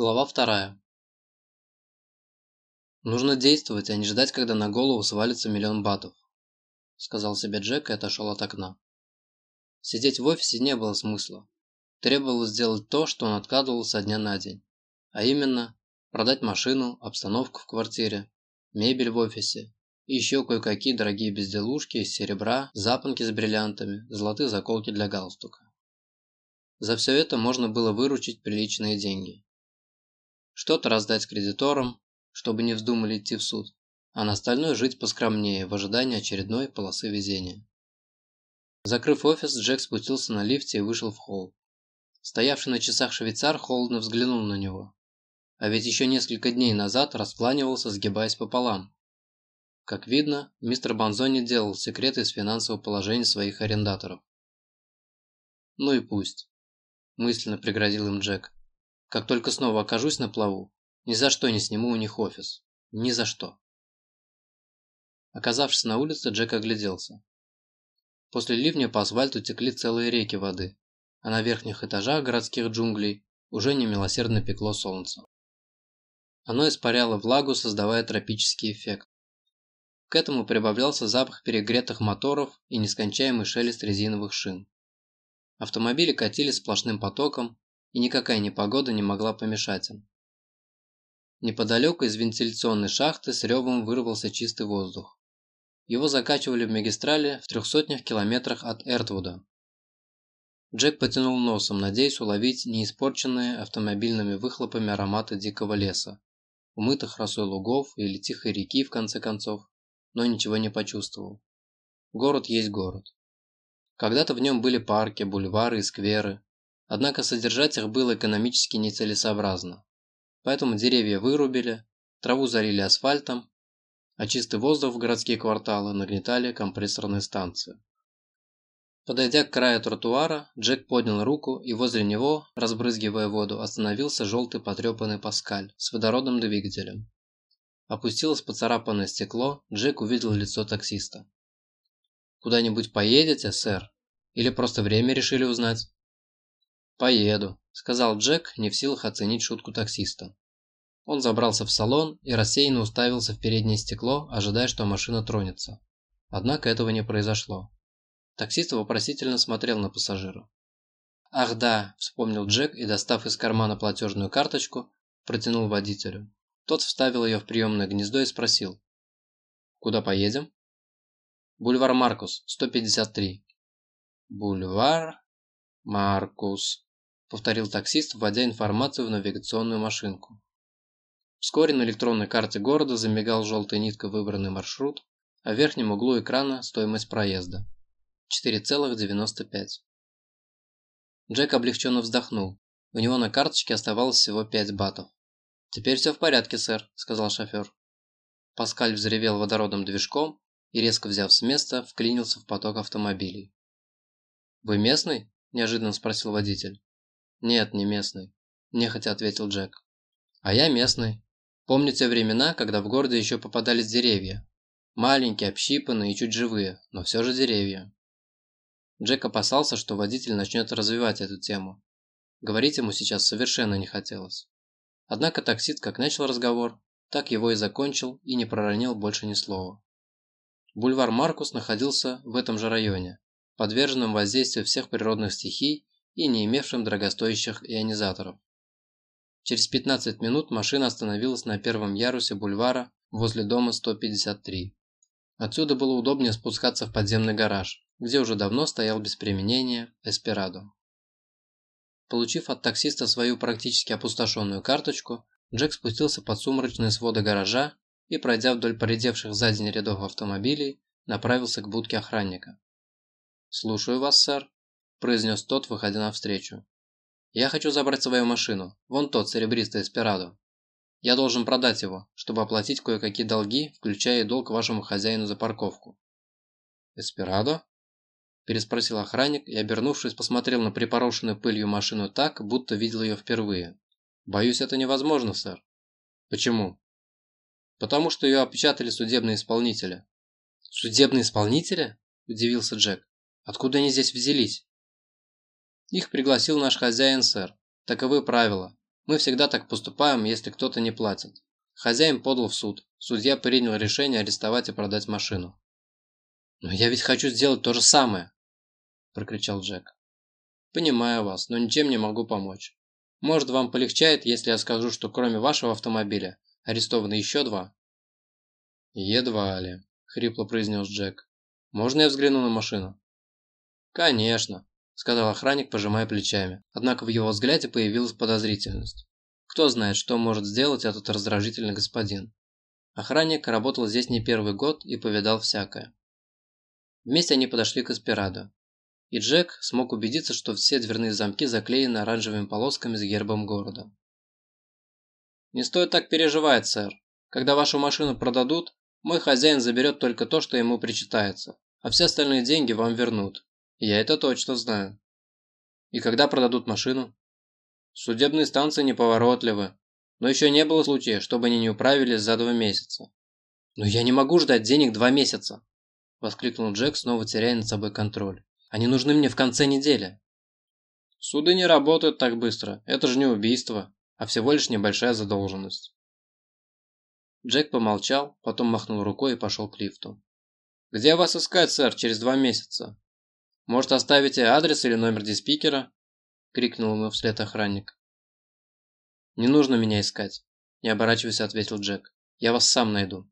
Глава вторая. «Нужно действовать, а не ждать, когда на голову свалится миллион батов», – сказал себе Джек и отошел от окна. Сидеть в офисе не было смысла. Требовалось сделать то, что он откладывал со дня на день. А именно, продать машину, обстановку в квартире, мебель в офисе и еще кое-какие дорогие безделушки из серебра, запонки с бриллиантами, золотые заколки для галстука. За все это можно было выручить приличные деньги что-то раздать кредиторам, чтобы не вздумали идти в суд, а на остальное жить поскромнее в ожидании очередной полосы везения. Закрыв офис, Джек спустился на лифте и вышел в холл. Стоявший на часах швейцар холодно взглянул на него. А ведь еще несколько дней назад распланивался, сгибаясь пополам. Как видно, мистер Бонзони делал секреты из финансового положения своих арендаторов. «Ну и пусть», – мысленно пригрозил им Джек. Как только снова окажусь на плаву, ни за что не сниму у них офис. Ни за что. Оказавшись на улице, Джек огляделся. После ливня по асфальту текли целые реки воды, а на верхних этажах городских джунглей уже немилосердно пекло солнце. Оно испаряло влагу, создавая тропический эффект. К этому прибавлялся запах перегретых моторов и нескончаемый шелест резиновых шин. Автомобили катились сплошным потоком, и никакая непогода не могла помешать им. Неподалеку из вентиляционной шахты с ревом вырвался чистый воздух. Его закачивали в магистрали в трехсотнях километрах от Эртвуда. Джек потянул носом, надеясь уловить неиспорченные автомобильными выхлопами ароматы дикого леса, умытых росой лугов или тихой реки в конце концов, но ничего не почувствовал. Город есть город. Когда-то в нем были парки, бульвары и скверы, Однако содержать их было экономически нецелесообразно. Поэтому деревья вырубили, траву залили асфальтом, а чистый воздух в городские кварталы нагнетали компрессорные станции. Подойдя к краю тротуара, Джек поднял руку, и возле него, разбрызгивая воду, остановился желтый потрепанный паскаль с водородным двигателем. Опустилось поцарапанное стекло, Джек увидел лицо таксиста. «Куда-нибудь поедете, сэр? Или просто время решили узнать?» «Поеду», – сказал Джек, не в силах оценить шутку таксиста. Он забрался в салон и рассеянно уставился в переднее стекло, ожидая, что машина тронется. Однако этого не произошло. Таксист вопросительно смотрел на пассажира. «Ах да», – вспомнил Джек и, достав из кармана платежную карточку, протянул водителю. Тот вставил ее в приемное гнездо и спросил. «Куда поедем?» «Бульвар Маркус, 153». «Бульвар Маркус», – повторил таксист, вводя информацию в навигационную машинку. Вскоре на электронной карте города замигал желтой ниткой выбранный маршрут, а в верхнем углу экрана стоимость проезда – 4,95. Джек облегченно вздохнул. У него на карточке оставалось всего 5 батов. «Теперь все в порядке, сэр», – сказал шофер. Паскаль взревел водородным движком и, резко взяв с места, вклинился в поток автомобилей. «Вы местный?» – неожиданно спросил водитель. «Нет, не местный», – нехотя ответил Джек. «А я местный. Помню те времена, когда в городе еще попадались деревья. Маленькие, общипанные и чуть живые, но все же деревья». Джек опасался, что водитель начнет развивать эту тему. Говорить ему сейчас совершенно не хотелось. Однако таксист как начал разговор, так его и закончил и не проронил больше ни слова. Бульвар Маркус находился в этом же районе, подверженном воздействию всех природных стихий и не имевшим дорогостоящих ионизаторов. Через 15 минут машина остановилась на первом ярусе бульвара возле дома 153. Отсюда было удобнее спускаться в подземный гараж, где уже давно стоял без применения Эсперадо. Получив от таксиста свою практически опустошенную карточку, Джек спустился под сумрачные своды гаража и, пройдя вдоль поредевших за день рядов автомобилей, направился к будке охранника. «Слушаю вас, сэр», – произнес тот, выходя навстречу. «Я хочу забрать свою машину, вон тот серебристый Эсперадо. Я должен продать его, чтобы оплатить кое-какие долги, включая долг вашему хозяину за парковку». «Эсперадо?» – переспросил охранник и, обернувшись, посмотрел на припорошенную пылью машину так, будто видел ее впервые. «Боюсь, это невозможно, сэр». «Почему?» «Потому что ее опечатали судебные исполнители». «Судебные исполнители?» – удивился Джек. «Откуда они здесь взялись?» Их пригласил наш хозяин, сэр. Таковы правила. Мы всегда так поступаем, если кто-то не платит. Хозяин подал в суд. Судья принял решение арестовать и продать машину. «Но я ведь хочу сделать то же самое!» – прокричал Джек. «Понимаю вас, но ничем не могу помочь. Может, вам полегчает, если я скажу, что кроме вашего автомобиля арестованы еще два?» «Едва ли», – хрипло произнес Джек. «Можно я взгляну на машину?» «Конечно», – сказал охранник, пожимая плечами. Однако в его взгляде появилась подозрительность. Кто знает, что может сделать этот раздражительный господин. Охранник работал здесь не первый год и повидал всякое. Вместе они подошли к Эспирадо. И Джек смог убедиться, что все дверные замки заклеены оранжевыми полосками с гербом города. «Не стоит так переживать, сэр. Когда вашу машину продадут, мой хозяин заберет только то, что ему причитается, а все остальные деньги вам вернут. Я это точно знаю». «И когда продадут машину?» «Судебные станции неповоротливы, но еще не было случая, чтобы они не управились за два месяца». «Но я не могу ждать денег два месяца!» – воскликнул Джек, снова теряя над собой контроль. «Они нужны мне в конце недели». «Суды не работают так быстро. Это же не убийство, а всего лишь небольшая задолженность». Джек помолчал, потом махнул рукой и пошел к лифту. «Где вас искать, сэр, через два месяца? Может, оставите адрес или номер диспикера?» – крикнул ему вслед охранник. «Не нужно меня искать», – не оборачиваясь, ответил Джек. «Я вас сам найду».